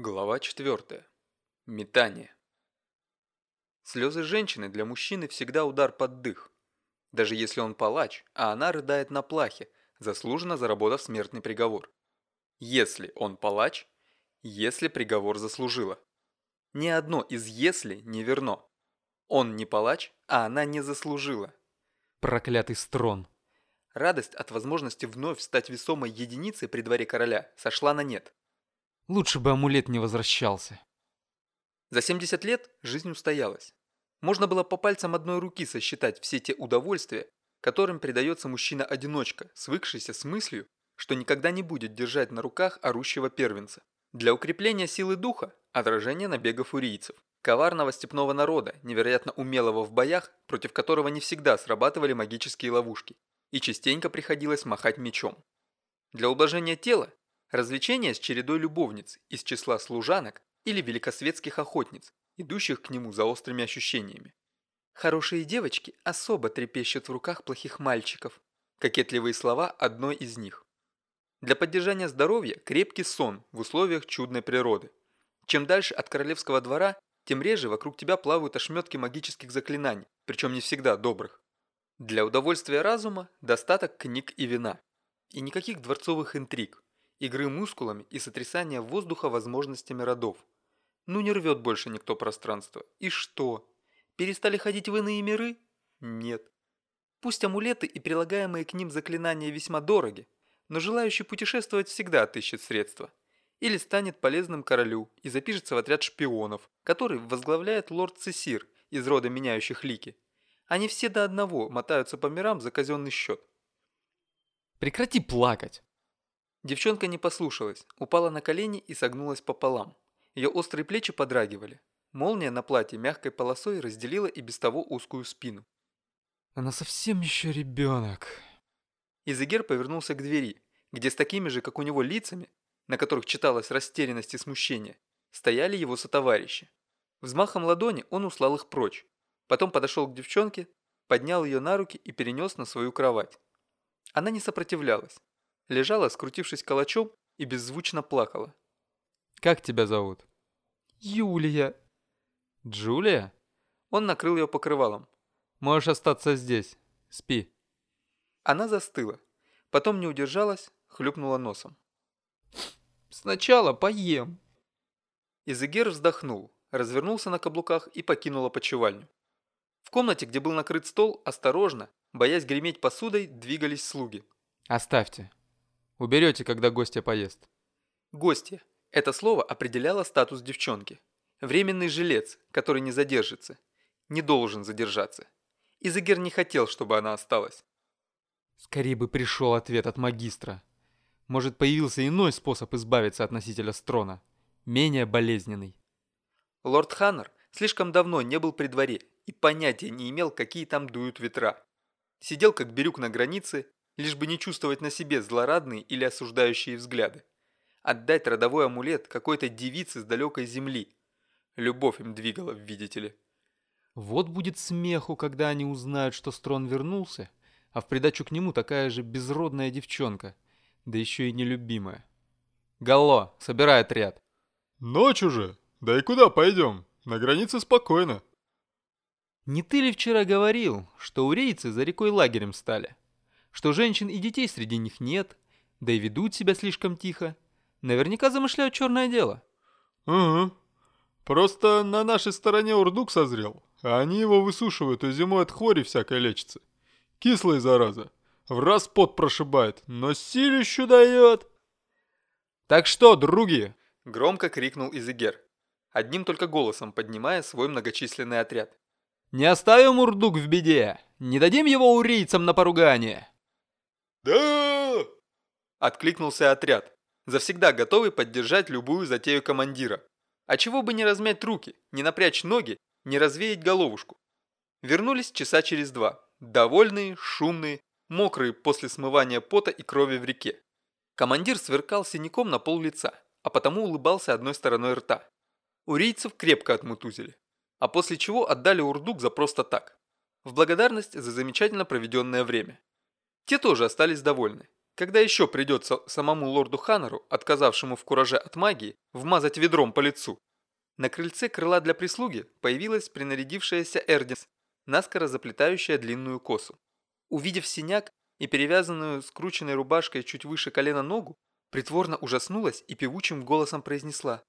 Глава 4. Метание. Слезы женщины для мужчины всегда удар под дых. Даже если он палач, а она рыдает на плахе, заслуженно заработав смертный приговор. Если он палач, если приговор заслужила. Ни одно из «если» не верно. Он не палач, а она не заслужила. Проклятый строн. Радость от возможности вновь стать весомой единицей при дворе короля сошла на нет. Лучше бы амулет не возвращался. За 70 лет жизнь устоялась. Можно было по пальцам одной руки сосчитать все те удовольствия, которым предается мужчина-одиночка, свыкшийся с мыслью, что никогда не будет держать на руках орущего первенца. Для укрепления силы духа – отражение набегов урийцев, коварного степного народа, невероятно умелого в боях, против которого не всегда срабатывали магические ловушки, и частенько приходилось махать мечом. Для ублажения тела Развлечения с чередой любовниц из числа служанок или великосветских охотниц, идущих к нему за острыми ощущениями. Хорошие девочки особо трепещут в руках плохих мальчиков. Кокетливые слова одной из них. Для поддержания здоровья крепкий сон в условиях чудной природы. Чем дальше от королевского двора, тем реже вокруг тебя плавают ошметки магических заклинаний, причем не всегда добрых. Для удовольствия разума достаток книг и вина. И никаких дворцовых интриг игры мускулами и сотрясания воздуха возможностями родов. Ну не рвет больше никто пространство. И что? Перестали ходить в иные миры? Нет. Пусть амулеты и прилагаемые к ним заклинания весьма дороги, но желающий путешествовать всегда отыщет средства. Или станет полезным королю и запишется в отряд шпионов, который возглавляет лорд Цесир из рода меняющих лики. Они все до одного мотаются по мирам за казенный счет. Прекрати плакать. Девчонка не послушалась, упала на колени и согнулась пополам. Ее острые плечи подрагивали. Молния на платье мягкой полосой разделила и без того узкую спину. Она совсем еще ребенок. Изегер повернулся к двери, где с такими же, как у него, лицами, на которых читалась растерянность и смущение, стояли его сотоварищи. Взмахом ладони он услал их прочь. Потом подошел к девчонке, поднял ее на руки и перенес на свою кровать. Она не сопротивлялась лежала, скрутившись калачом, и беззвучно плакала. «Как тебя зовут?» «Юлия». «Джулия?» Он накрыл ее покрывалом. «Можешь остаться здесь. Спи». Она застыла. Потом не удержалась, хлюпнула носом. «Сначала поем». Изегер вздохнул, развернулся на каблуках и покинул опочивальню. В комнате, где был накрыт стол, осторожно, боясь греметь посудой, двигались слуги. «Оставьте. Уберете, когда гостья поест. Гостья. Это слово определяло статус девчонки. Временный жилец, который не задержится. Не должен задержаться. Изегер не хотел, чтобы она осталась. Скорее бы пришел ответ от магистра. Может, появился иной способ избавиться от носителя строна. Менее болезненный. Лорд Ханнер слишком давно не был при дворе и понятия не имел, какие там дуют ветра. Сидел как бирюк на границе лишь бы не чувствовать на себе злорадные или осуждающие взгляды. Отдать родовой амулет какой-то девице с далекой земли. Любовь им двигала, видите ли. Вот будет смеху, когда они узнают, что Строн вернулся, а в придачу к нему такая же безродная девчонка, да еще и нелюбимая. Галло, собирай отряд. Ночь уже. Да и куда пойдем? На границе спокойно. Не ты ли вчера говорил, что урейцы за рекой лагерем стали? Что женщин и детей среди них нет, да и ведут себя слишком тихо. Наверняка замышляют черное дело. Угу. Просто на нашей стороне урдук созрел, а они его высушивают и зимой от хвори всякой лечится. Кислая зараза. В раз пот прошибает, но силищу дает. «Так что, други?» – громко крикнул Изегер, одним только голосом поднимая свой многочисленный отряд. «Не оставим Урдук в беде! Не дадим его урийцам на поругание!» «Да!» – откликнулся отряд, завсегда готовый поддержать любую затею командира. А чего бы не размять руки, не напрячь ноги, не развеять головушку. Вернулись часа через два, довольные, шумные, мокрые после смывания пота и крови в реке. Командир сверкал синяком на пол лица, а потому улыбался одной стороной рта. Урийцев крепко отмутузили, а после чего отдали урдук за просто так, в благодарность за замечательно проведенное время. Те тоже остались довольны. Когда еще придется самому лорду Ханнеру, отказавшему в кураже от магии, вмазать ведром по лицу? На крыльце крыла для прислуги появилась принарядившаяся Эрдис, наскоро заплетающая длинную косу. Увидев синяк и перевязанную скрученной рубашкой чуть выше колена ногу, притворно ужаснулась и певучим голосом произнесла.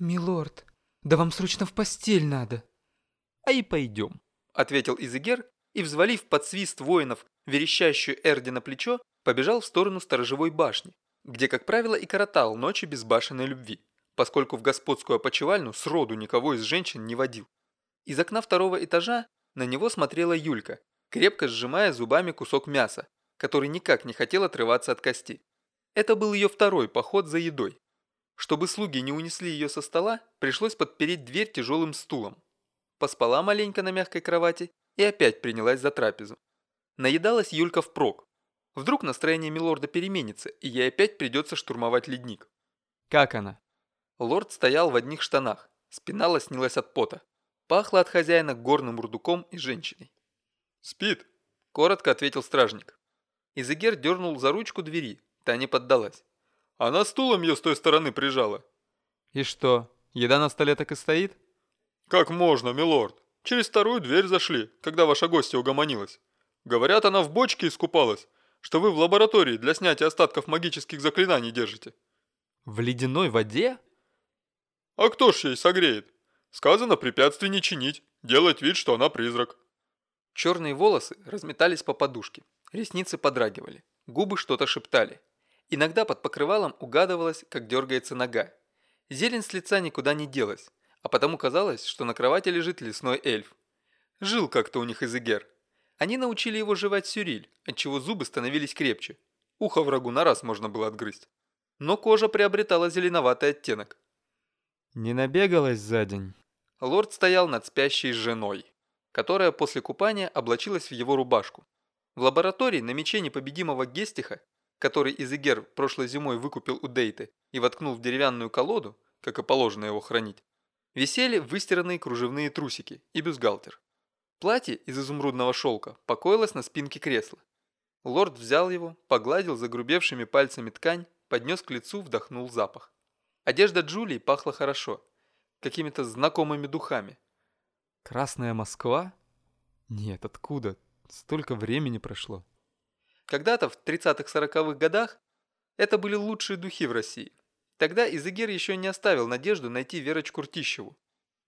«Милорд, да вам срочно в постель надо». «А и пойдем», — ответил Изегер и, взвалив под свист воинов верещащую Эрди на плечо, побежал в сторону сторожевой башни, где, как правило, и коротал ночи безбашенной любви, поскольку в господскую опочивальню сроду никого из женщин не водил. Из окна второго этажа на него смотрела Юлька, крепко сжимая зубами кусок мяса, который никак не хотел отрываться от кости. Это был ее второй поход за едой. Чтобы слуги не унесли ее со стола, пришлось подпереть дверь тяжелым стулом. Поспала маленько на мягкой кровати и опять принялась за трапезу. Наедалась Юлька впрок, Вдруг настроение милорда переменится, и ей опять придется штурмовать ледник. Как она? Лорд стоял в одних штанах, спина лоснилась от пота. Пахло от хозяина горным рудуком и женщиной. «Спит», – коротко ответил стражник. Изегер дернул за ручку двери, та не поддалась. «Она стулом ее с той стороны прижала». «И что, еда на столе так и стоит?» «Как можно, милорд? Через вторую дверь зашли, когда ваша гостья угомонилась. Говорят, она в бочке искупалась, что вы в лаборатории для снятия остатков магических заклинаний держите». «В ледяной воде?» «А кто ж ей согреет? Сказано препятствий не чинить, делать вид, что она призрак». Черные волосы разметались по подушке, ресницы подрагивали, губы что-то шептали. Иногда под покрывалом угадывалось, как дергается нога. Зелень с лица никуда не делась, а потому казалось, что на кровати лежит лесной эльф. Жил как-то у них Изегер. Они научили его жевать сюриль, отчего зубы становились крепче. Ухо врагу на раз можно было отгрызть. Но кожа приобретала зеленоватый оттенок. Не набегалась за день. Лорд стоял над спящей женой, которая после купания облачилась в его рубашку. В лаборатории на мече непобедимого Гестиха, который Изегер прошлой зимой выкупил у Дейты и воткнул в деревянную колоду, как и положено его хранить, висели выстиранные кружевные трусики и бюстгальтер. Платье из изумрудного шелка покоилось на спинке кресла. Лорд взял его, погладил загрубевшими пальцами ткань, поднес к лицу, вдохнул запах. Одежда Джулии пахла хорошо, какими-то знакомыми духами. Красная Москва? Нет, откуда? Столько времени прошло. Когда-то в 30-40-х годах это были лучшие духи в России. Тогда Изегер еще не оставил надежду найти Верочку Ртищеву.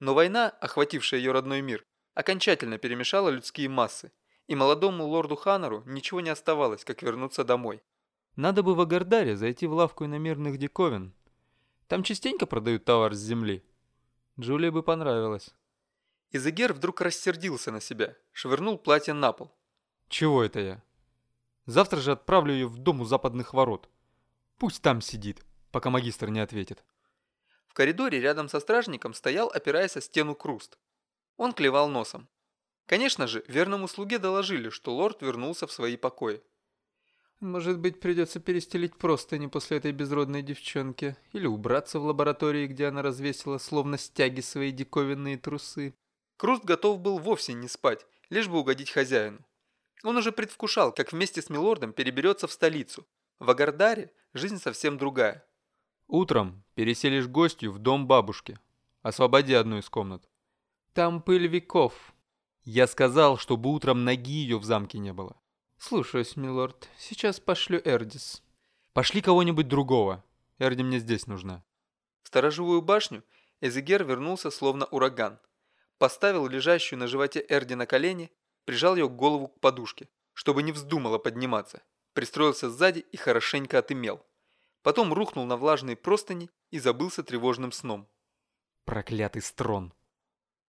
Но война, охватившая ее родной мир, окончательно перемешала людские массы, и молодому лорду Ханнеру ничего не оставалось, как вернуться домой. Надо бы в Агардаре зайти в лавку иномерных диковин. Там частенько продают товар с земли. Джулии бы понравилось. Изегер вдруг рассердился на себя, швырнул платье на пол. Чего это я? Завтра же отправлю ее в дом у западных ворот. Пусть там сидит, пока магистр не ответит. В коридоре рядом со стражником стоял, опираясь о стену Круст. Он клевал носом. Конечно же, верному слуге доложили, что лорд вернулся в свои покои. Может быть, придется перестелить простыни после этой безродной девчонки, или убраться в лаборатории, где она развесила словно стяги свои диковинные трусы. Круст готов был вовсе не спать, лишь бы угодить хозяину. Он уже предвкушал, как вместе с милордом переберется в столицу. В Агардаре жизнь совсем другая. Утром переселишь гостью в дом бабушки. Освободи одну из комнат. Там пыль веков. Я сказал, чтобы утром ноги ее в замке не было. Слушаюсь, милорд. Сейчас пошлю Эрдис. Пошли кого-нибудь другого. Эрди мне здесь нужна. В сторожевую башню Эзегер вернулся словно ураган. Поставил лежащую на животе Эрди на колени, прижал ее голову к подушке, чтобы не вздумала подниматься. Пристроился сзади и хорошенько отымел. Потом рухнул на влажные простыни и забылся тревожным сном. Проклятый строн.